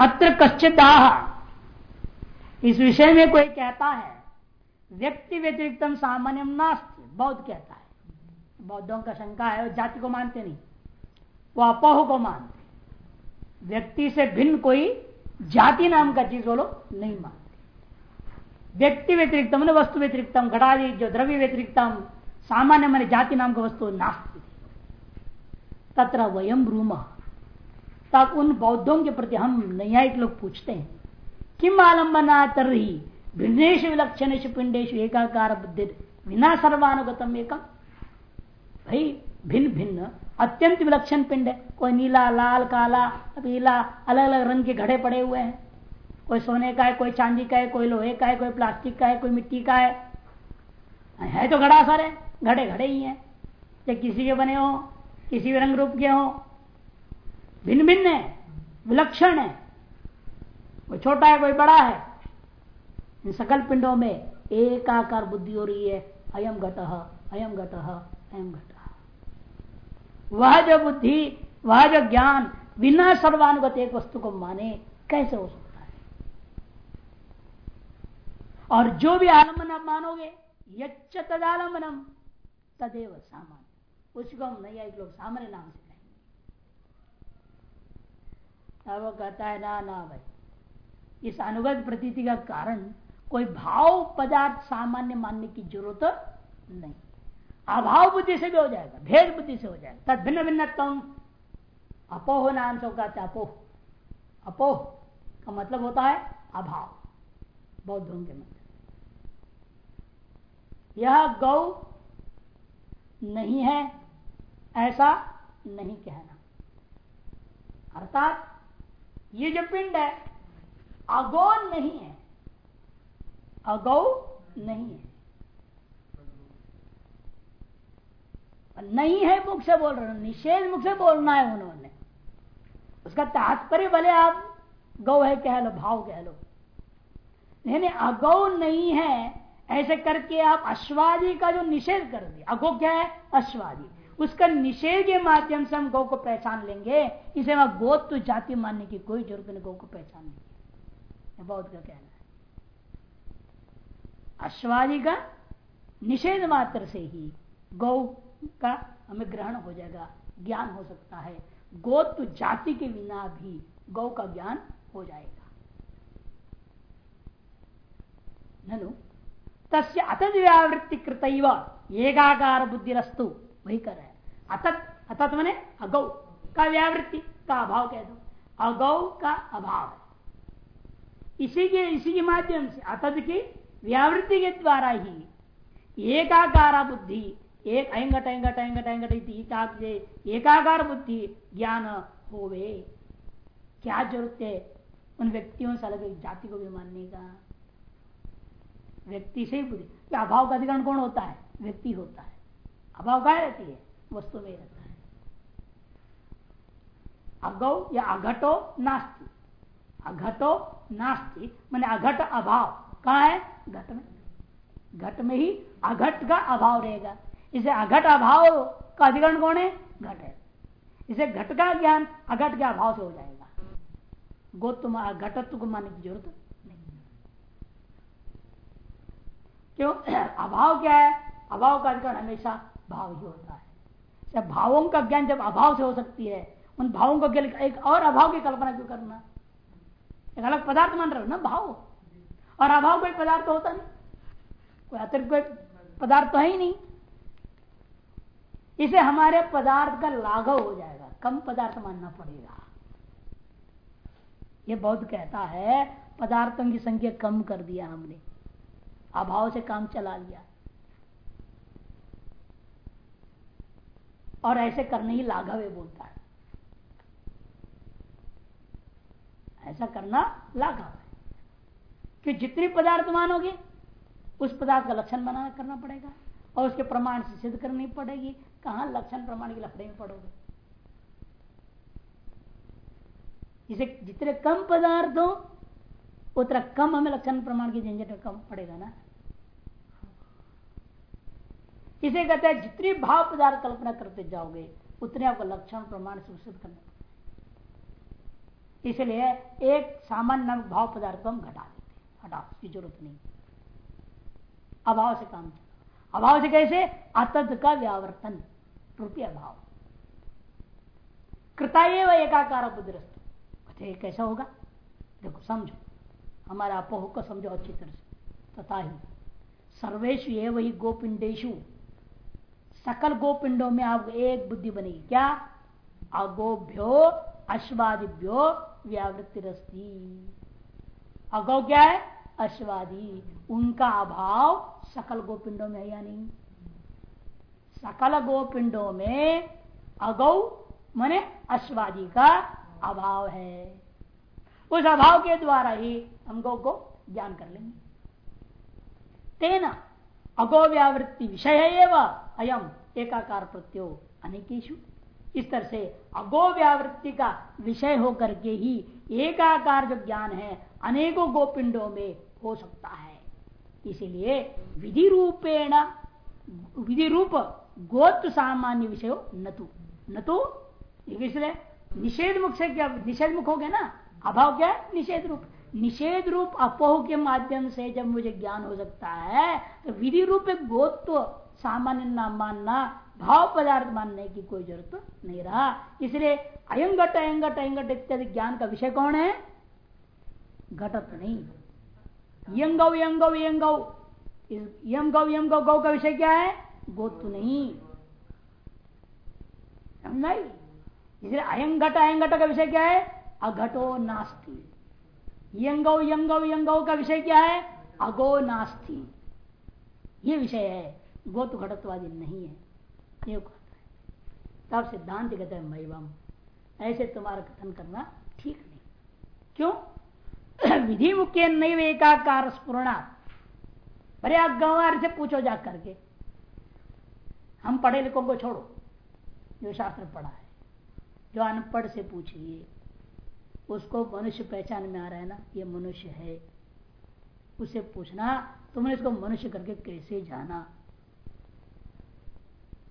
अत्र कश्चिदाह इस विषय में कोई कहता है, व्यक्ति व्यतिरिक्तम सामान्य नास्ति, बौद्ध कहता है। बौद्धों का शंका है वो जाति को मानते नहीं, वो अपोह को मानते व्यक्ति से भिन्न कोई जाति नाम का चीज़ वो लोग नहीं मानते। व्यक्ति व्यतिरिक्तम वस्तु व्यतिरिक्तम, घटादि जो द्रव्य व्यतिरिक्तम, सामान्य मान जाति नाम का वस्तु नास्ति। तत्र वयम रूम तब उन बौद्धों के प्रति हम न्यायिक लोग पूछते हैं। किम आलम्बना तरही? भिन्नेश विलक्षण पिंडेश एकाकार बुद्धि बिना सर्वानुगतम एकम भाई, भिन्न भिन्न, अत्यंत विलक्षण पिंड है। कोई नीला, लाल, काला, पीला, अलग अलग रंग के घड़े पड़े हुए हैं। कोई सोने का है, कोई चांदी का है, कोई लोहे का है, कोई प्लास्टिक का है, कोई मिट्टी का है। है तो घड़ा सारे, घड़े घड़े ही हैं। चाहे किसी के बने हो, किसी भी रंग रूप के हो भिन्न भिन्न है, विलक्षण है। कोई छोटा है, कोई बड़ा है। इन सकल पिंडों में एकाकार बुद्धि हो रही है। अयम घट अयम घट अयम घट। वह जो बुद्धि, वह जो ज्ञान बिना सर्वानुगत एक वस्तु को माने, कैसे हो सकता है? और जो भी आलंबन आप मानोगे, यच्च तदेव सामान्य। उसको हम नहीं लोग सामान्य नाम से वो कहता है, ना ना भाई। इस अनुगत प्रतीति का कारण कोई भाव पदार्थ सामान्य मानने की ज़रूरत नहीं। अभाव बुद्धि से भी हो जाएगा, भेद बुद्धि से हो जाएगा। तद भिन्न भिन्न अपोह नाम से कहते अपोह। अपोह का मतलब होता है अभाव, बौद्धों के मतलब यह गौ नहीं है, ऐसा नहीं कहना। अर्थात ये जो पिंड है, अगौ नहीं है। अगौ नहीं है। नहीं है मुख से बोल रहे निषेध मुख से बोलना है उन्होंने। उसका तात्पर्य भले आप गौ है कह लो, भाव कह लो। नहीं अगौ नहीं है, ऐसे करके आप अश्वादी का जो निषेध कर दिया। अगो क्या है? अश्वादी। उसका निषेध के माध्यम से हम गौ को पहचान लेंगे। इसे वहाँ गोत्व जाति मानने की कोई ज़रूरत नहीं, गौ को पहचान लेंगे। बौद्ध का कहना है। अश्वादी का निषेध मात्र से ही गौ का हमें ग्रहण हो जाएगा, ज्ञान हो सकता है। गोत्व जाति के बिना भी गौ का ज्ञान हो जाएगा। ननु, तस्य अतद व्यावृत्ति कृत एकाकार बुद्धि रस्तु वही कर रहे अतत अतत मने अगौ का व्यावृत्ति का अभाव कह दो। अगौ का अभाव है। इसी के इसी के माध्यम से अतत की व्यावृत्ति के द्वारा ही एकाकार बुद्धि, एक अहंगट अहंगट अहंगट अहंगट एकाकार बुद्धि ज्ञान होवे। क्या ज़रूरत है उन व्यक्तियों से अलग जाति को भी मानने का? व्यक्ति से ही बुद्धि। अभाव का अधिकरण कौन होता है? व्यक्ति होता है। अभाव क्या रहती है, वस्तु में रहता है। अगौ या अघटो नास्ति। अघटो नास्ति मैंने अघट अभाव। कहा है? घट में। घट में ही अघट का अभाव रहेगा। इसे अघट अभाव का अधिकरण कौन है? घट है। इसे घट का ज्ञान अघट के अभाव से हो जाएगा। गोत्व घटत्व को मानने की ज़रूरत नहीं क्यों? अभाव क्या है? अभाव का अधिकरण हमेशा भाव ही होता है। जब भावों का ज्ञान जब अभाव से हो सकती है, उन भावों का एक और अभाव की कल्पना क्यों करना? एक अलग पदार्थ मान रहे हो ना, भाव? और अभाव कोई पदार्थ होता नहीं। कोई अतिरिक्त कोई पदार्थ तो है ही नहीं। इसे हमारे पदार्थ का लाघव हो जाएगा, कम पदार्थ मानना पड़ेगा। ये बहुत कहता है, पदार्थों की संख्या कम कर दिया हमने। अभाव से काम चला लिया। और ऐसे करने ही लाघव बोलता है। ऐसा करना लाघव है। कि जितने पदार्थ मानोगे, उस पदार्थ का लक्षण बनाना करना पड़ेगा और उसके प्रमाण से सिद्ध करनी पड़ेगी। कहा लक्षण प्रमाण के लफड़े में पड़ोगे? इसे जितने कम पदार्थ हो, उतना कम हमें लक्षण प्रमाण की झंझट कम पड़ेगा ना। इसे कहते हैं, जितनी भाव पदार्थ कल्पना करते जाओगे, उतने आपको लक्षण प्रमाण से सिद्ध करना। इसलिए एक सामान्य भाव पदार्थ को हम घटा देते हटा, उसकी ज़रूरत नहीं। अभाव से काम अभाव से कैसे? अतद का व्यावर्तन, रूपी अभाव। कृता एवं एकाकार बुद्धिस्त कैसा होगा? देखो, समझो। हमारा अपोह को समझो अच्छी तरह से। तथा ही सर्वेश वही गोपिंडेशु सकल गोपिंडों में आप एक बुद्धि बनेगी। क्या? अगोभ्यो अश्वादिभ्यो व्यावृत्ति रस्ती अगो क्या है? अश्वादी। उनका अभाव सकल गोपिंडों में है या नहीं? सकल गोपिंडों में अगौ मने अश्वादी का अभाव है। उस अभाव के द्वारा ही हम गौ को ज्ञान कर लेंगे। तेना अगो व्यावृत्ति विषय है अयम एकाकार प्रत्यो अनेकेशु इस तरह से अगो व्यावृत्ति का विषय होकर के ही एकाकार जो ज्ञान है अनेकों गोपिंडों में हो सकता है। इसीलिए विधि रूपेण विधि रूप गोत्र सामान्य विषय न तो न तो इसलिए निषेध मुख से क्या निषेध मुख हो गया ना? अभाव क्या है? निषेध रूप निषेध रूप अपोह के माध्यम से जब मुझे ज्ञान हो सकता है तो विधि रूप गोत्व सामान्य नाम मानना भाव पदार्थ मानने की कोई ज़रूरत नहीं रहा। इसलिए अयंगट अयंगट अयंगट इत्यादि ज्ञान का विषय कौन है? घटत नहीं। यंगव यंगव यंगव। यम गौ यम गौ गौ का विषय क्या है? गोत्व नहीं। नहीं इसलिए अयंगट अयंगट का विषय क्या है? अघटो नास्ती। यंगौ यंगौ यंगौ का विषय क्या है? अगो नास्ती। ये विषय है। गो तो घटत्वादी नहीं है। ये तब सिद्धांत कहते हैं मैवम ऐसे तुम्हारा कथन करना ठीक नहीं। क्यों? विधि मुख्य नहीं एकाकार स्पूर्णा। अरे आप गंवार से पूछो जा करके। हम पढ़े लिखों को छोड़ो, जो शास्त्र पढ़ा है। जो अनपढ़ से पूछिए, उसको मनुष्य पहचान में आ रहा है ना, ये मनुष्य है। उसे पूछना, तुमने इसको मनुष्य करके कैसे जाना?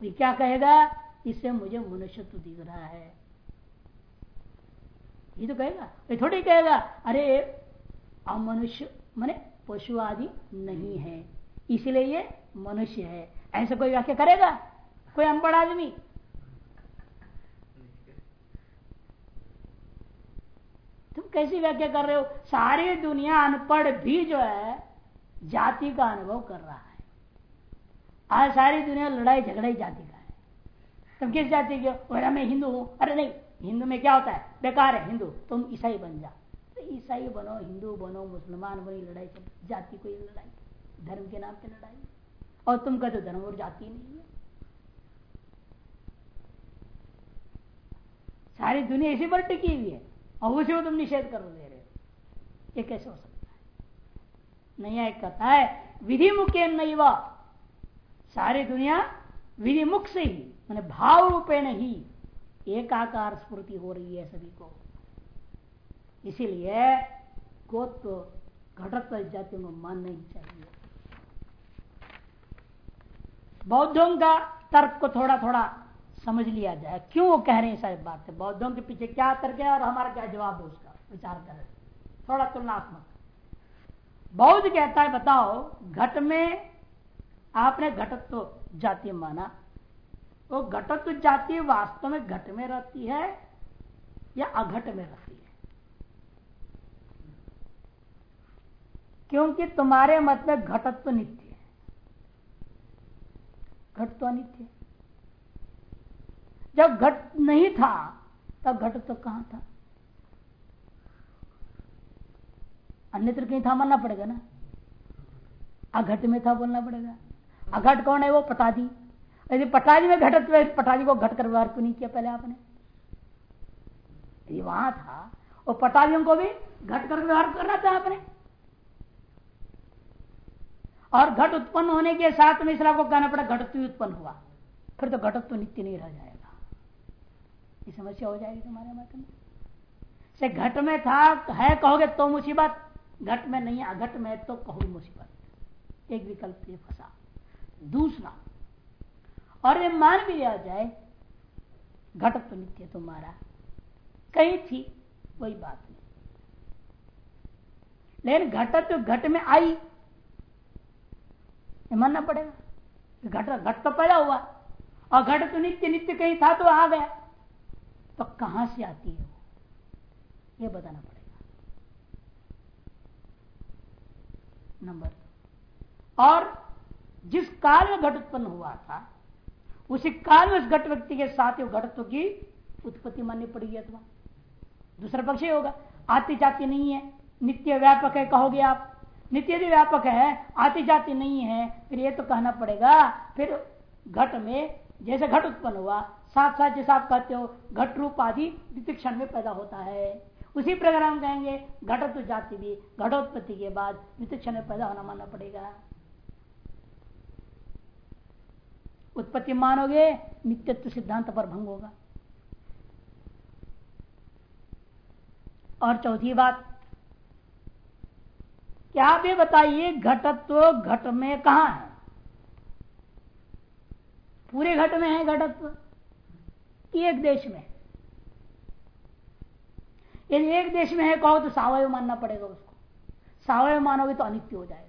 ये क्या कहेगा? इससे मुझे मनुष्य तो दिख रहा है। ये तो कहेगा। ये थोड़ी कहेगा, अरे, अमनुष्य माने पशु आदि नहीं है। इसलिए ये मनुष्य है। ऐसा कोई व्याख्या करेगा? कोई अनपढ़ आदमी? तुम कैसी व्याख्या कर रहे हो? सारी दुनिया अनपढ़ भी जो है, जाति का अनुभव कर रहा है। आज सारी दुनिया लड़ाई झगड़ाई जाति का है। तुम किस जाति के हो? मैं हिंदू हूँ। अरे नहीं, हिंदू में क्या होता है? बेकार है, हिंदू। तुम ईसाई बन जा तो ईसाई बनो, हिंदू बनो, मुसलमान बनो लड़ाई चल, जाति कोई लड़ाई, धर्म के नाम पे लड़ाई। और तुम कहते धर्म और जाति नहीं है। सारी दुनिया इसी पर टिकी हुई है, और उसी को तुम निषेध कर दे रहे हो। ये कैसे हो सकता है? नया एक कहता है। विधि मुख्य नहीं सारी दुनिया विधिमुख से ही, मैंने भाव रूपे ही एकाकार स्मृति हो रही है सभी को। इसीलिए गोत्व घटत्व जातियों को मानना ही चाहिए। बौद्धों का तर्क को थोड़ा थोड़ा समझ लिया जाए। क्यों वो कह रहे हैं सारी बात? बौद्धों के पीछे क्या तर्क है और हमारा क्या जवाब है उसका? विचार करें। थोड़ा तुलनात्मक। बौद्ध कहता है, बताओ, घट में आपने घटत्व जाति माना। वो घटत्व जाति वास्तव में घट में रहती है या अघट में रहती है? क्योंकि तुम्हारे मत में घटत्व नित्य है। घट तो अनित्य जब घट नहीं था, तब घट तो कहाँ था? अन्यत्र कहीं था, मानना पड़ेगा ना? अघट में था, बोलना पड़ेगा। अघट कौन है वो? पटादी यदि पटादी में घटत पटादी को घट कर व्यवहार क्यों नहीं किया पहले आपने? यदि वहाँ था। वो पटादियों को भी घट कर व्यवहार करना था आपने। और घट उत्पन्न होने के साथ में इसलिए आपको कहना पड़ा, घटत्व उत्पन्न हुआ। फिर तो घटत्व नित्य नहीं रह जाएगा। ये समस्या हो जाएगी तुम्हारे मत में। से घट में था, है कहोगे तो मुसीबत, घट में नहीं, अघट में तो कहो मुसीबत। एक विकल्प ये फंसा। दूसरा। और ये मान भी लिया जाए घटत्व नित्य तुम्हारा। कहीं थी, कोई बात नहीं। लेकिन घट तो घट में आई। मानना पड़ेगा। घट घट तो पैदा हुआ। और घट तो नित्य नित्य कहीं था तो आ गया। तो कहाँ से आती है वो? ये बताना पड़ेगा। नंबर और जिस काल में घट उत्पन्न हुआ था, उसी काल में उस घट व्यक्ति के साथ घटत्व की उत्पत्ति माननी पड़ेगी अथवा। दूसरा पक्ष ही होगा आती जाति नहीं है, नित्य व्यापक है कहोगे आप। नित्य यदि व्यापक है आती जाति नहीं है, फिर ये तो कहना पड़ेगा, फिर घट में जैसे घट उत्पन्न हुआ साथ साथ जैसा आप कहते हो, घट रूप आदि द्वितीय क्षण में पैदा होता है। उसी प्रकार हम कहेंगे, घटत्व जाति भी, घटोत्पत्ति के बाद द्वितीय क्षण में पैदा होना मानना पड़ेगा। उत्पत्ति मानोगे, नित्यत्व सिद्धांत पर भंग होगा। और चौथी बात, क्या आप ये बताइए, घटत्व घट में कहा है? पूरे घट में है घटत्व? एक देश में? यदि एक देश में है कहो तो सावय मानना पड़ेगा उसको। सावय मानोगे तो अनित्य हो जाएगा।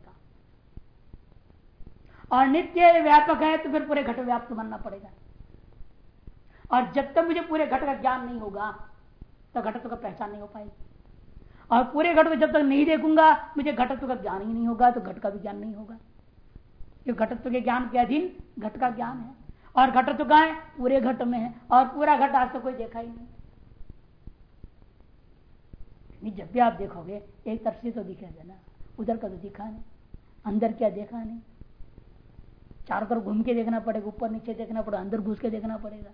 और नित्य व्यापक है तो फिर पूरे घट व्याप्त मानना पड़ेगा। और जब तक मुझे पूरे घट का ज्ञान नहीं होगा तो घटत्व का पहचान नहीं हो पाएगी। और पूरे घट को जब तक नहीं देखूँगा, मुझे घटत्व का ज्ञान ही नहीं होगा तो घट का भी ज्ञान नहीं होगा। क्यों घटत्व के ज्ञान के अधीन घट का ज्ञान है। और घटत्व का है? पूरे घट में है। और पूरा घट आज तो कोई देखा ही नहीं, जब भी आप देखोगे, एक तरफ़ से तो दिखेगा ना, उधर का तो दिखा नहीं, अंदर क्या देखा नहीं। चारों तरफ़ घूम के देखना पड़ेगा, ऊपर नीचे देखना पड़ेगा, अंदर घुस के देखना पड़ेगा।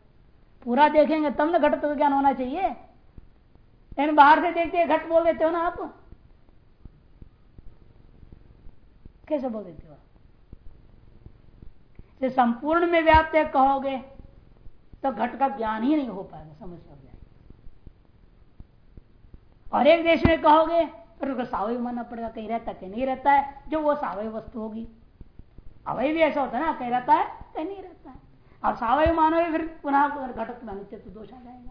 पूरा देखेंगे तब ना घटत्व का ज्ञान होना चाहिए। लेकिन बाहर से देखते घट बोल देते हो ना आप? कैसे बोल देते हो आप? संपूर्ण में व्याप्त कहोगे तो घट का ज्ञान ही नहीं हो पाएगा समस्या हो जाएगी और एक देश में कहोगे फिर उसको सावय मानना पड़ेगा, कहीं रहता कहीं नहीं रहता है, जो वो सावय वस्तु होगी। अवय भी ऐसा होता है ना, कहीं रहता है, कहीं नहीं रहता है। और सावय मानोगे फिर पुनः घटक में तो दोष आ जाएगा।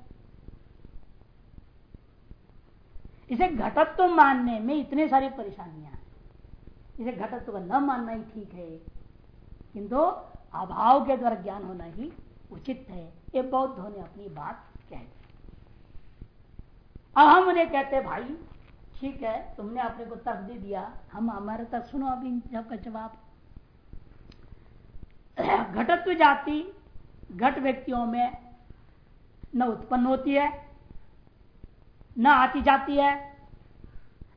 इसे घटत्व मानने में इतने सारी परेशानियाँ इसे घटत्व का न मानना ही ठीक है। किंतु अभाव के द्वारा ज्ञान होना ही उचित है। ये बौद्धों ने अपनी बात कह दी। अब हम उन्हें कहते भाई, ठीक है, तुमने अपने को तर्क दे दिया। हम, हमारे तक सुनो अभी सबका जवाब घटत्व जाति, घट व्यक्तियों में न उत्पन्न होती है, न आती जाती है,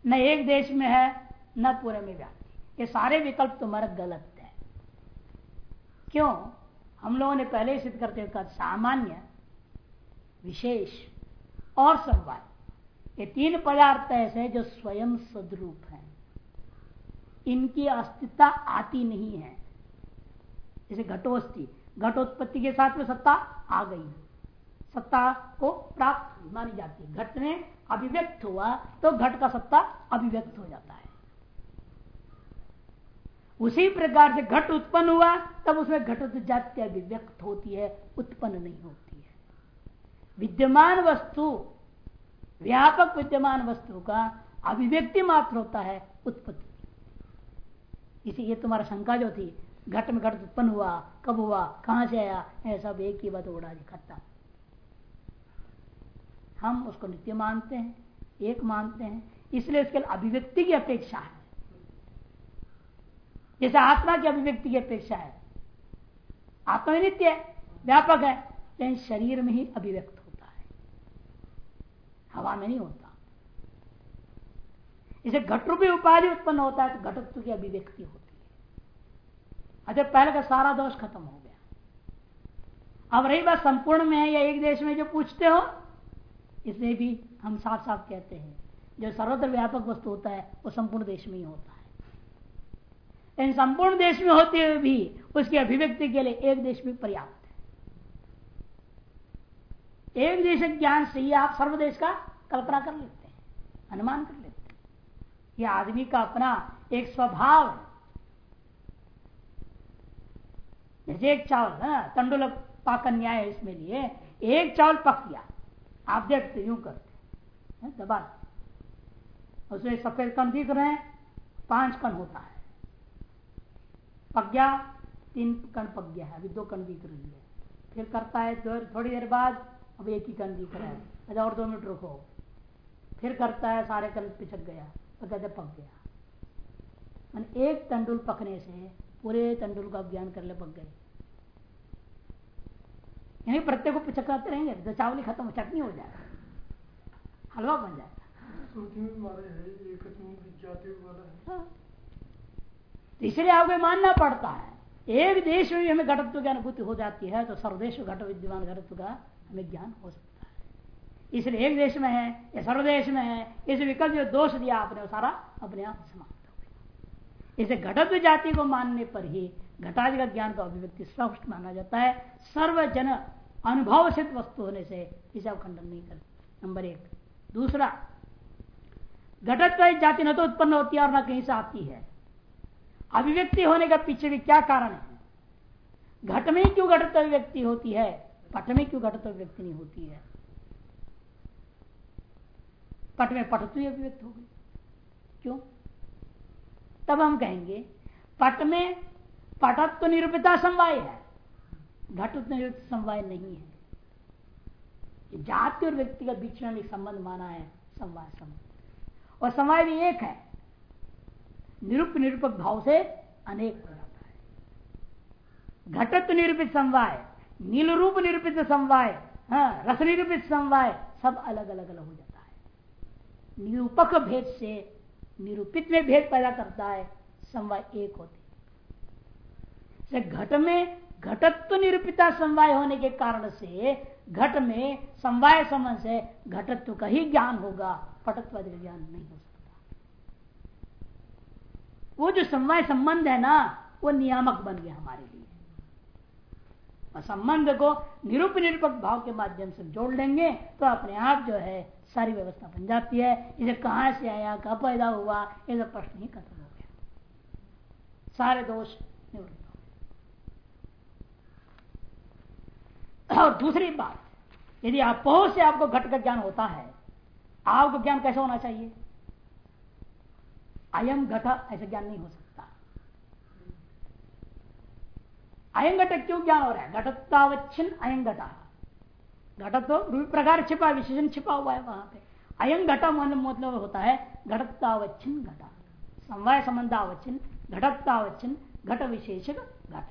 न एक देश में है, न पूरे में व्याप्ति ये सारे विकल्प तुम्हारा गलत है। क्यों? हम लोगों ने पहले ही सिद्ध करते हुए कहा सामान्य, विशेष और समवाय ये तीन पदार्थ ऐसे जो स्वयं सदरूप हैं। इनकी अस्तित्व आती नहीं है। जैसे घटोस्ती, घटोत्पत्ति के साथ में सत्ता आ गई। सत्ता को प्राप्त मानी जाती है। घट में अभिव्यक्त हुआ तो घट का सत्ता अभिव्यक्त हो जाता है। उसी प्रकार से घट उत्पन्न हुआ, तब उसमें घट जाति अभिव्यक्त होती है, उत्पन्न नहीं होती है। विद्यमान वस्तु, व्यापक विद्यमान वस्तु का अभिव्यक्ति मात्र होता है, उत्पत्ति। इसी, ये तुम्हारा शंका जो थी घट में घट उत्पन्न हुआ, कब हुआ, कहाँ से आया ऐसा एक ही बात उड़ा दी खत्म हम उसको नित्य मानते हैं, एक मानते हैं, इसलिए उसके अभिव्यक्ति की अपेक्षा है। जैसे आत्मा की अभिव्यक्ति की अपेक्षा है। आत्मा भी नित्य है, व्यापक है, लेकिन शरीर में ही अभिव्यक्त होता है। हवा में नहीं होता। इसे घटरूपी उपाधि उत्पन्न होता है तो घटत्व की अभिव्यक्ति होती है। अच्छा पहले का सारा दोष खत्म हो गया। अब रही बात संपूर्ण में है या एक देश में जो पूछते हो, इसे भी हम साफ़ साफ़ कहते हैं। जो सर्वत्र व्यापक वस्तु होता है, वो संपूर्ण देश में ही होता है। इन संपूर्ण देश में होते हुए भी उसकी अभिव्यक्ति के लिए एक देश में पर्याप्त है। एक देश ज्ञान से ही आप सर्वदेश का कल्पना कर लेते हैं, अनुमान कर लेते हैं। यह आदमी का अपना एक स्वभाव है जैसे एक चावल है तंडुल पाक न्याय इसमें लिए। एक चावल पक गया। आप देखते, यूँ करते। दबा उसमें सफ़ेद कण दिख रहे हैं, पाँच कण होता है। पक गया, तीन कण पक गया है, अभी दो कण दिख रही है। फिर करता है तो थोड़ी देर बाद, अब एक ही कण दिख रहा है। अच्छा और दो मिनट रुको। फिर करता है, सारे कण पिछक गया तो कहते पक गया। एक तंडुल पकने से, पूरे तंडुल का ज्ञान कर ले पक गए। यानी प्रत्येक को पिछकाते रहेंगे तो चावल खत्म चटनी हो जाएगा हलवा बन जाएगा हाँ। तो इसलिए आपको मानना पड़ता है, एक देश में हमें घटत्व की अनुभूति हो जाती है तो सर्वदेश घट, विद्यमान घटत्व का हमें ज्ञान हो सकता है। इसलिए एक देश में है, या सर्वदेश में है, इस विकल्प जो दोष दिया आपने, वो सारा अपने आप समाप्त हो गया। इसे घटत्व जाति को मानने पर ही घटादि का ज्ञान का अभिव्यक्ति स्पष्ट माना जाता है। सर्वजन अनुभव सिद्ध वस्तु होने से इसे आप खंडन नहीं करते। नंबर एक। दूसरा घटत्व जाति न तो उत्पन्न होती है और न कहीं से आती है। अभिव्यक्ति होने का पीछे भी क्या कारण है? घट में क्यों घटत अभिव्यक्ति होती है? पट में क्यों घटत अभिव्यक्ति नहीं होती है? पट में पटत्व अभिव्यक्त हो गई। क्यों? तब हम कहेंगे, पट में पटत्व निरूपिता समवाय है। घटत्व निरूपित समवाय नहीं है। जाति और व्यक्ति का बीच में संबंध माना है समवाय संबंध। और समवाय भी एक है। निरूप निरूपक भाव से अनेक हो जाता है। घटत्व निरूपित समवाय नील रूप निरूपित समवाय हाँ, रस निरूपित समवाय सब अलग अलग अलग हो जाता है। निरूपक भेद से निरूपित में भेद पैदा करता है समवाय एक होती घट में घटत्व निरूपिता समवाय होने के कारण से, घट में समवाय संबंध से घटत्व का ही ज्ञान होगा, पटत्व ज्ञान नहीं हो सकता। वो जो समवाय संबंध है ना, वो नियामक बन गया हमारे लिए। और संबंध को निरूप निरूपक भाव के माध्यम से जोड़ लेंगे तो अपने आप जो है, सारी व्यवस्था बन जाती है। इसे कहाँ से आया कब पैदा हुआ, ये प्रश्न ही खत्म हो गया। सारे दोष निवृत्त हो और दूसरी बात, यदि अपोह से आपको घट का ज्ञान होता है, आपको ज्ञान कैसे होना चाहिए? अयम घट ऐसा ज्ञान नहीं हो सकता। अयम घट क्यों ज्ञान हो रहा है? घटत्तावच्छिन्न अयम घटा। घट तो प्रकार छिपा, विशेषण छिपा हुआ है वहाँ पे। अयम घटा मतलब होता है घटत्तावच्छिन्न घटा। समवाय संबंधावच्छिन्न घटत्तावच्छिन्न घट विशेष घट।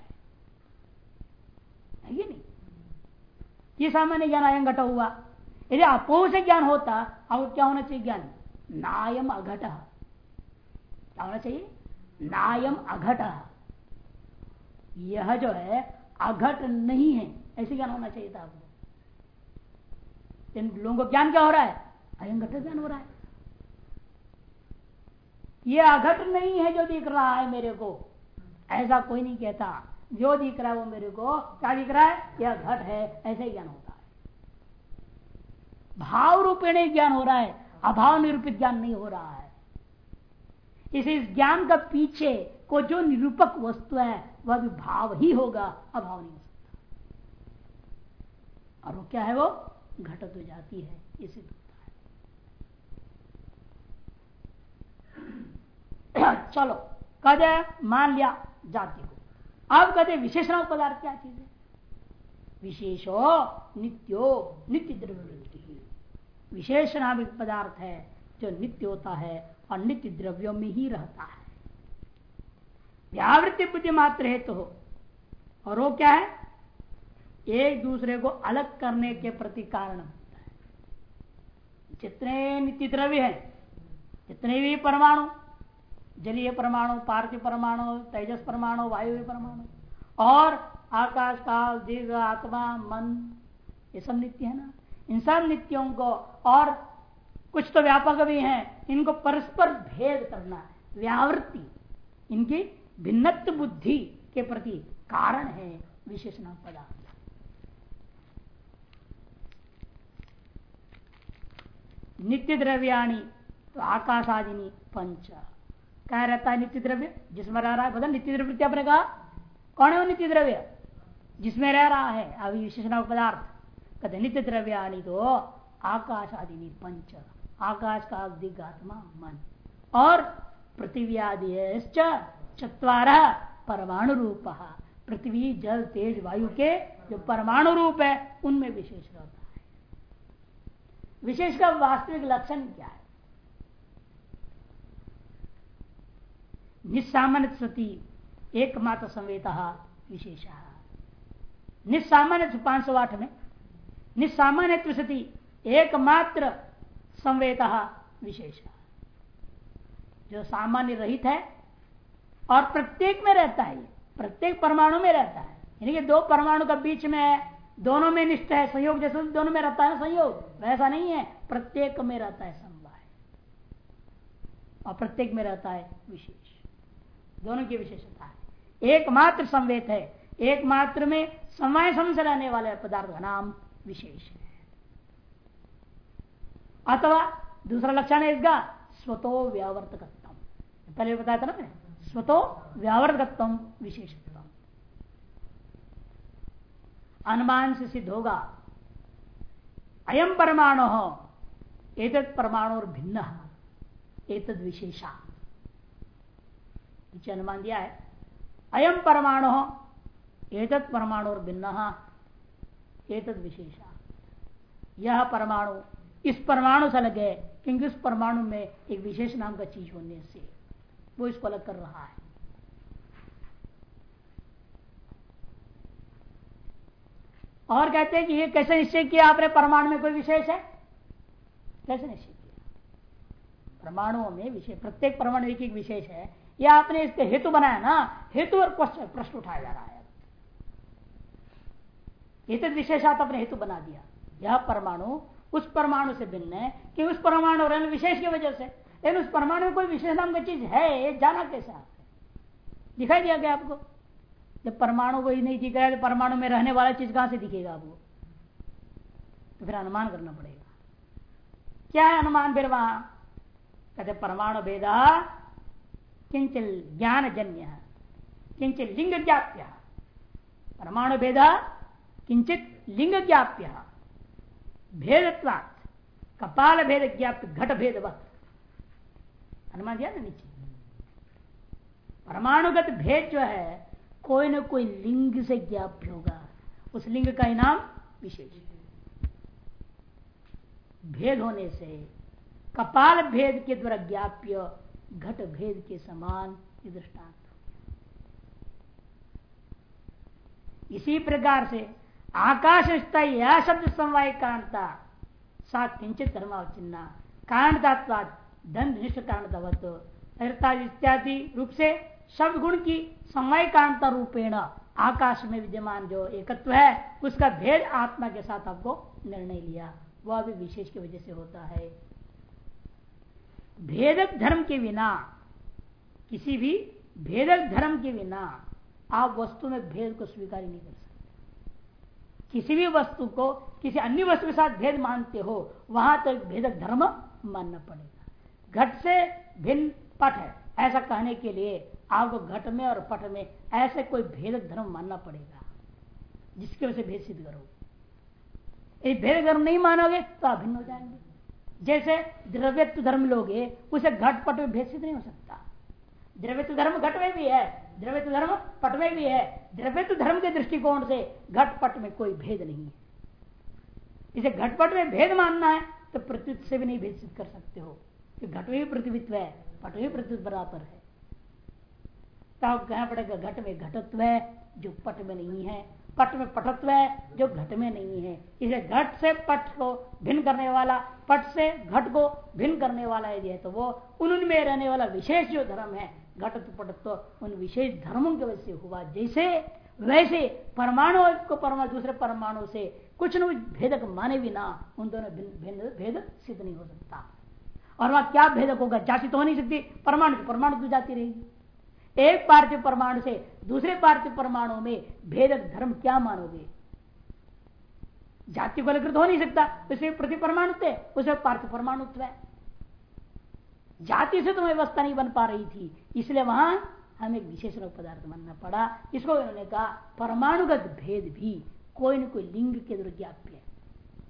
है नहीं? ये सामान्य ज्ञान अयम घटा हुआ। यदि अपोह से ज्ञान होता अब क्या होना चाहिए ज्ञान? नायम अघट। क्या होना चाहिए? नायम अघट। यह जो है, अघट नहीं है। ऐसे ज्ञान होना चाहिए था आपको। इन लोगों को ज्ञान क्या हो रहा है? घट ज्ञान हो रहा है। यह अघट नहीं है जो दिख रहा है मेरे को। ऐसा कोई नहीं कहता। जो दिख रहा है वो मेरे को क्या दिख रहा है यह घट है, ऐसे ज्ञान होता है। भाव रूपेण ज्ञान हो रहा है, अभाव निरूपित ज्ञान नहीं हो रहा है। इसे इस ज्ञान का पीछे को जो निरूपक वस्तु है, वह भी भाव ही होगा, अभाव नहीं हो सकता। और वो क्या है वो? घटत हो जाती है, इसे होता है। चलो कदे मान लिया, जाति को। अब कदे विशेषण पदार्थ क्या चीज़ है? विशेषो नित्यो नित्य द्रव्य विशेषणाभिक पदार्थ है जो नित्य होता है और नित्य द्रव्यों में ही रहता है। व्यावृत्ति बुद्धि मात्र हेतु तो और वो क्या है? एक दूसरे को अलग करने के प्रति कारण होता है। जितने नित्य द्रव्य है, जितने भी परमाणु जलीय परमाणु, पार्थिव परमाणु, तेजस परमाणु, वायु परमाणु। और आकाश, काल, दीर्घ, आत्मा, मन, ये सब नित्य है ना? इन सब नित्यों को और कुछ तो व्यापक भी हैं, इनको परस्पर भेद करना, व्यावृत्ति, इनकी भिन्नत्व बुद्धि के प्रति कारण है विशेषण पदार्थ। नित्य द्रव्याणी तो आकाश आदिनी पंच। क्या रहता है नित्य द्रव्य जिसमें रह रहा है बदल नित्य द्रव्य अपने कहा कौन है वो नित्य द्रव्य जिसमें रह रहा है अभी विशेषण पदार्थ। कहते नित्य द्रव्याणी तो आकाश आदिनी पंच आकाश का दिगात्मा मन। और पृथ्वी आदि चतवार परमाणु रूप पृथ्वी, जल, तेज, वायु के जो परमाणु रूप है, उनमें विशेष रहता है। विशेष का वास्तविक लक्षण क्या है? निस्सामान्य सती एकमात्र संवेद विशेष। निस्सामान्य पाँच सौ आठ में निस्सामान्य सती एकमात्र संवेद विशेष। जो सामान्य रहित है और प्रत्येक में रहता है, प्रत्येक परमाणु में रहता है। यानी कि दो परमाणु का बीच में है, दोनों में निष्ठ है, संयोग जैसे दोनों में रहता है संयोग? वैसा नहीं है, प्रत्येक में रहता है समवाय। और प्रत्येक में रहता है विशेष। दोनों की विशेषता है। एकमात्र संवेद है। एकमात्र में समय समझ रहने वाले पदार्थ का नाम विशेष है। अथवा दूसरा लक्षण है इसका, स्वतो व्यावर्तकत्व पहले बताया था ना मैंने? स्वतो व्यावर्तकत्व विशेषत्व अनुमान से सिद्ध होगा अयम परमाणु हो परमाणु और भिन्न एक विशेषा। नीचे अनुमान दिया है अयम परमाणु हो एक परमाणु और भिन्न एक विशेषा। यह परमाणु, इस परमाणु से लगे, क्योंकि उस परमाणु में एक विशेष नाम का चीज़ होने से, वो इसको अलग कर रहा है। और कहते हैं कि ये कैसे निश्चय किया आपने, परमाणु में कोई विशेष है? कैसे निश्चय किया? परमाणुओं में विशेष प्रत्येक परमाणु एक एक विशेष है। या आपने इसके हेतु बनाया ना, हेतु और क्वेश्चन प्रश्न उठाया जा रहा है। ये तो विशेषात अपने हेतु बना दिया। यह परमाणु उस परमाणु से भिन्न है कि उस परमाणु और विशेष की वजह से। लेकिन उस परमाणु में कोई विशेष नाम की चीज़ है, जाना कैसे आपने दिखाई दिया गया आपको? जब परमाणु को ही नहीं दिख रहा है तो परमाणु में रहने वाला चीज़ कहाँ से दिखेगा आपको? तो फिर अनुमान करना पड़ेगा। क्या है अनुमान फिर वहाँ? कहते परमाणु भेदा किंचल ज्ञान जन्य किंचित लिंग ज्ञाप्य परमाणु भेदा किंचित लिंग ज्ञाप्य भेदत्वात् कपाल भेद ज्ञाप्य घट भेदवत अनुमान दिया नीचे? परमाणुगत भेद जो है, कोई ना कोई लिंग से ज्ञाप्य होगा। उस लिंग का इनाम विशेष भेद होने से कपाल भेद के द्वारा ज्ञाप्य घट भेद के समान दृष्टांत इसी प्रकार से आकाश यह शब्द समवाय कांता, सा किंचित धर्मावचिन्ना कांतात्वाद दंड निष्ठ कारण इत्यादि रूप से शब्द गुण की समय कांता रूपेण आकाश में विद्यमान जो एकत्व है, उसका भेद आत्मा के साथ आपको निर्णय लिया। वह भी विशेष की वजह से होता है। भेदक धर्म के बिना, किसी भी भेदक धर्म के बिना आप वस्तु में भेद को स्वीकार नहीं कर सकते। किसी भी वस्तु को, किसी अन्य वस्तु के साथ भेद मानते हो, वहाँ तक तो भेदक धर्म मानना पड़ेगा। घट से भिन्न पट है। ऐसा कहने के लिए आपको घट में और पट में ऐसे कोई भेदक धर्म मानना पड़ेगा, जिसके वजह से भेद सिद्ध करो ये भेद धर्म नहीं मानोगे तो अभिन्न हो जाएँगे। जैसे द्रव्यत्व धर्म लोगे, उसे घट पट में सिद्ध नहीं हो सकता। द्रव्यत्व धर्म घट में भी है, द्रव्यत्व धर्म पट में भी है। द्रव्यत्व धर्म के दृष्टिकोण से घट पट में कोई भेद नहीं है। इसे घटपट में भेद मानना है तो पृथ्वी से भी नहीं भेद कर सकते हो। कि घट में भी पृथ्वीत्व है, पट में पृथ्वी बराबर है। तब कहना पड़ेगा, घट में घटत्व है, जो पट में नहीं है। पट में पटत्व है, जो घट में नहीं है। इसे घट से पट को भिन्न करने वाला, पट से घट को भिन्न करने वाला यदि है तो वो उनमें रहने वाला विशेष जो धर्म है घटत्व पटत्व, उन विशेष धर्मों की वजह से हुआ। जैसे, वैसे परमाणु को परमाणु दूसरे परमाणु से कुछ न कुछ भेदक माने भी ना उन दोनों भिन्न भेद सिद्ध नहीं हो सकता। और वहाँ क्या भेदक होगा? जाति तो हो नहीं सकती। परमाणु परमाणु तो जाती रहेगी। एक पार्थिव परमाणु से दूसरे पार्थिव परमाणु में भेदक धर्म क्या मानोगे? जाति को अलकृत हो नहीं सकता, उसमें प्रति परमाणु उसमें पार्थिव परमाणुत्व है। जाति से तो व्यवस्था नहीं बन पा रही थी, इसलिए वहाँ हमें विशेष रोग पदार्थ मानना पड़ा। इसको उन्होंने कहा परमाणुगत भेद भी, कोई न कोई लिंग के ज्ञाप्य है।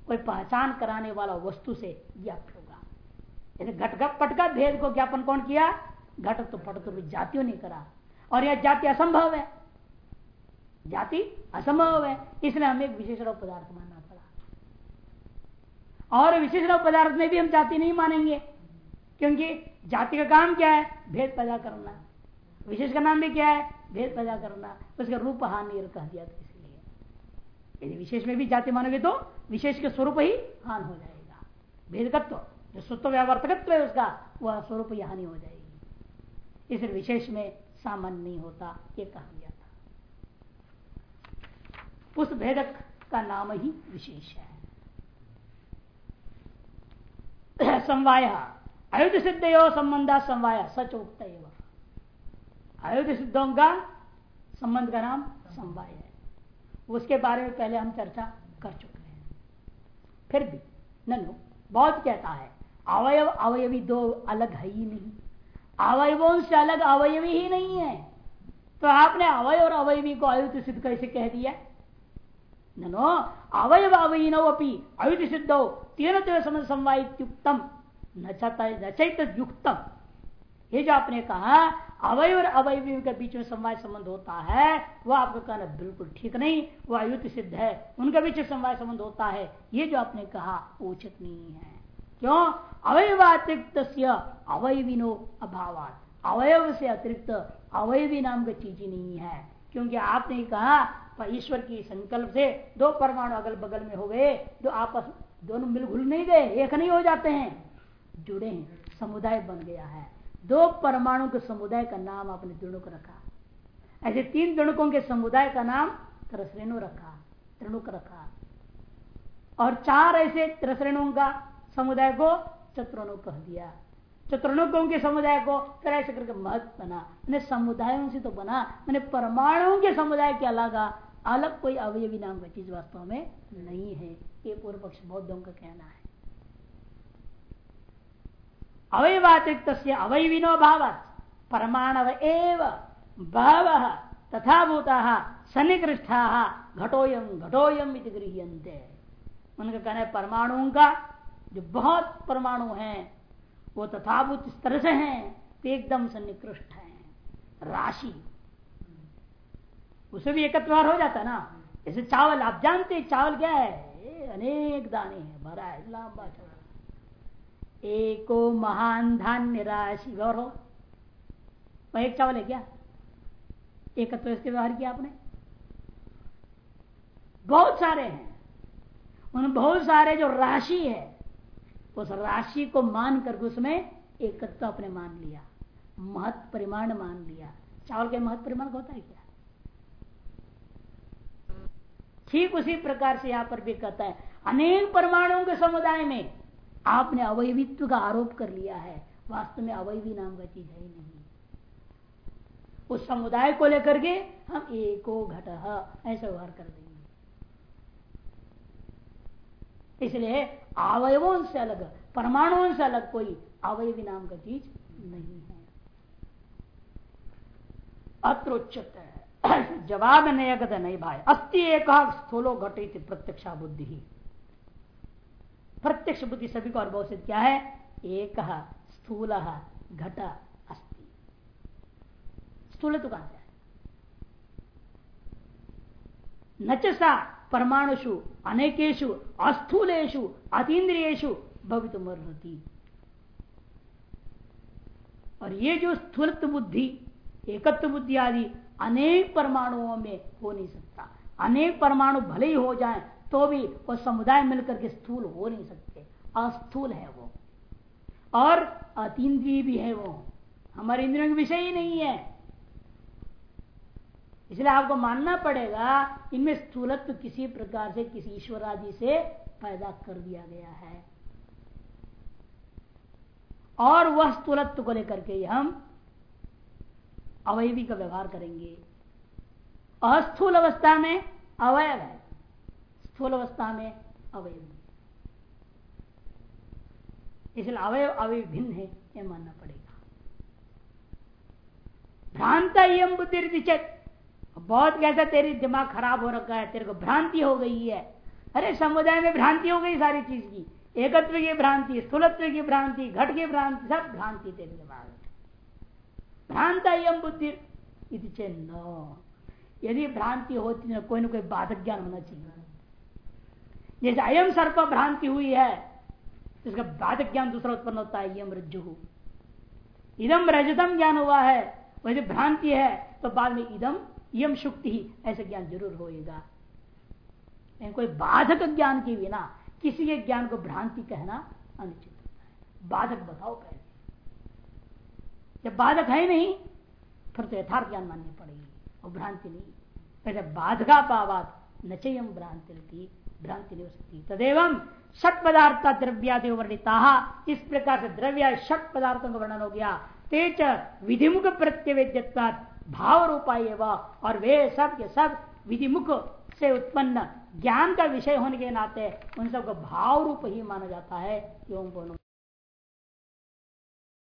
कोई पहचान कराने वाला वस्तु से ज्ञाप्य होगा। घट का पट का भेद को ज्ञापन कौन किया? घट तो पट तो जातियों ने करा। और यह जाति असंभव है। जाति असंभव है। इसलिए हमें एक विशेष रूप पदार्थ मानना पड़ा। और विशेष रूप पदार्थ में भी हम जाति नहीं मानेंगे, क्योंकि जाति का काम क्या है? भेद पैदा करना। विशेष का नाम भी क्या है? भेद पैदा करना। उसका रूप हानि कह दिया इसलिए। यदि विशेष में भी जाति मानोगे तो विशेष के स्वरूप ही हान हो जाएगा। भेदकत्व, जो स्वत्व व्यावर्तकत्व है उसका, वह स्वरूप ही हानि हो जाएगी। इसलिए विशेष में सामान्य नहीं होता, ये कहा गया था। उस भेदक का नाम ही विशेष है। समवाय अयुद्ध सिद्ध संबंधा समवाय सच उक्त अयुद्ध सिद्धों का संबंध का नाम समवाय है। उसके बारे में पहले हम चर्चा कर चुके हैं। फिर भी ननु बहुत कहता है, अवयव अवयवी दो अलग है ही नहीं। अवयवों से अलग अवयवी ही नहीं है। तो आपने अवय और अवयवी को अयुत सिद्ध कैसे कह दिया? नो अवयव अवयिनो अपनी अयुत सिद्धो तीन समवायुक्तम नचैत युक्तम ये जो आपने कहा अवय और अवयवी के बीच में समवाय संबंध होता है वह आपका कहना बिल्कुल ठीक नहीं वह अयुत सिद्ध है, उनके बीच में समवाय संबंध होता है, ये जो आपने कहा उचित नहीं है। क्यों? अवयवातिरिक्त अवयविनो अभाव अवयव से अतिरिक्त अवयवी नाम की चीज़ ही नहीं है। क्योंकि आपने कहा ईश्वर की संकल्प से दो परमाणु अगल बगल में हो गए तो आपस, दोनों मिल घुल नहीं गए, एक नहीं हो जाते हैं। जुड़े हैं, समुदाय बन गया है। दो परमाणु के समुदाय का नाम आपने दृणुक रखा। ऐसे तीन दृणुकों के समुदाय का नाम त्रसरेणु रखा, त्रिणुक रखा। और चार ऐसे त्रसरेणुओं का समुदाय को चतुर्णु कह दिया। चतुर्णुकों के समुदाय को फिर ऐसे करके महत्व बना। मैंने समुदायों से तो बना, मैंने परमाणुओं के समुदाय के अलग अलग कोई अवयवी नाम का चीज़ वास्तव में नहीं है। ये पूर्व पक्ष बौद्धों का कहना है। अवयवातिरिक्त अवयविनो भाव, परमाणव एव भाव तथा भूता सन्निकृष्ठा घटोयम घटोयम गृहते उनका कहना है, परमाणुओं का जो बहुत परमाणु हैं, वो तथाभूत इस तरह से हैं तो एकदम सन्निकृष्ट है। राशि। उसे भी एकत्वार हो जाता ना। जैसे चावल, आप जानते हैं चावल क्या है? अनेक दाने हैं। भरा है लंबा चौड़ा एको महान धान्य राशि। गौर हो। वह एक चावल है क्या? एकत्व तो इसके व्यवहार किया आपने? बहुत सारे हैं। उन बहुत सारे जो राशि है उस राशि को मान करके उसमें एकत्व अपने मान लिया, महत्व परिमाण मान लिया। चावल के महत्व परिमाण होता है क्या? ठीक उसी प्रकार से यहाँ पर भी कहता है, अनेक परमाणुओं के समुदाय में आपने अवयवित्व का आरोप कर लिया है। वास्तव में अवयवी नाम का चीज़ है ही नहीं। उस समुदाय को लेकर के हम एको घट ऐसा व्यवहार कर देंगे। इसलिए अवयवों से अलग, परमाणुओं से अलग कोई अवयवी नाम का चीज़ नहीं है। अत्रोच्चत जवाब नहीं कहते नहीं भाई। अस्ति एक स्थूलो घटित प्रत्यक्षा बुद्धि। ही प्रत्यक्ष बुद्धि सभी को अनुभव सिद्ध क्या है? एक स्थूल घट अस्थि स्थूल तो कहाँ से नचसा परमाणुषु अनेकेशु अस्थूलेशु अतीन्द्रियु भवितुमर्हति और ये जो स्थूलत्व बुद्धि, एकत्व बुद्धि आदि अनेक परमाणुओं में हो नहीं सकता। अनेक परमाणु भले ही हो जाएँ तो भी वो समुदाय मिलकर के स्थूल हो नहीं सकते। अस्थूल है वो। और अतीन्द्रिय भी है वो। हमारे इंद्रियों का विषय ही नहीं है। इसलिए आपको मानना पड़ेगा, इनमें स्थूलत्व किसी प्रकार से, किसी ईश्वर आदि से पैदा कर दिया गया है। और वह स्थूलत्व को लेकर के हम अवयवी का व्यवहार करेंगे। अस्थूल अवस्था में अवयव है। स्थूल अवस्था में अवयव इसलिए अवयव अवय भिन्न है, यह मानना पड़ेगा। भ्रांत यम बुद्धि चेत बहुत कैसा तेरी दिमाग खराब हो रखा है, तेरे को भ्रांति हो गई है। अरे, समुदाय में भ्रांति हो गई सारी चीज़ की। एकत्व की भ्रांति, स्थूलत्व की भ्रांति, घट की भ्रांति, सब भ्रांति देने के बाद भ्रांत एवं बुद्धि यदि भ्रांति होती है, कोई ना कोई बाधक ज्ञान होना चाहिए। जैसे अयम सर्प भ्रांति हुई है, इसका बाधक ज्ञान दूसरा उत्पन्न होता है, यम रज्जु। इदम रजतम ज्ञान हुआ है, वैसे भ्रांति है तो बाद में इदम यम शुक्ति ही, ऐसे ज्ञान ज़रूर होएगा। कोई बाधक ज्ञान के बिना, किसी के ज्ञान को भ्रांति कहना अनुचित होता है। बाधक बताओ पहले। जब बाधक है नहीं, फिर तो यथार्थ ज्ञान माननी पड़ेगी, और भ्रांति नहीं। पहले बाधका पावात न चयम भ्रांति भ्रांति नहीं हो सकती। तदेव षट पदार्थ द्रव्यादि वर्णिता, इस प्रकार से द्रव्य षट पदार्थों का वर्णन हो गया। तेज विधिमुख प्रत्यवेद्य भाव रूपा और वे सब के सब विधि मुख से उत्पन्न ज्ञान का विषय होने के नाते उन सबको भाव रूप ही माना जाता है। एवं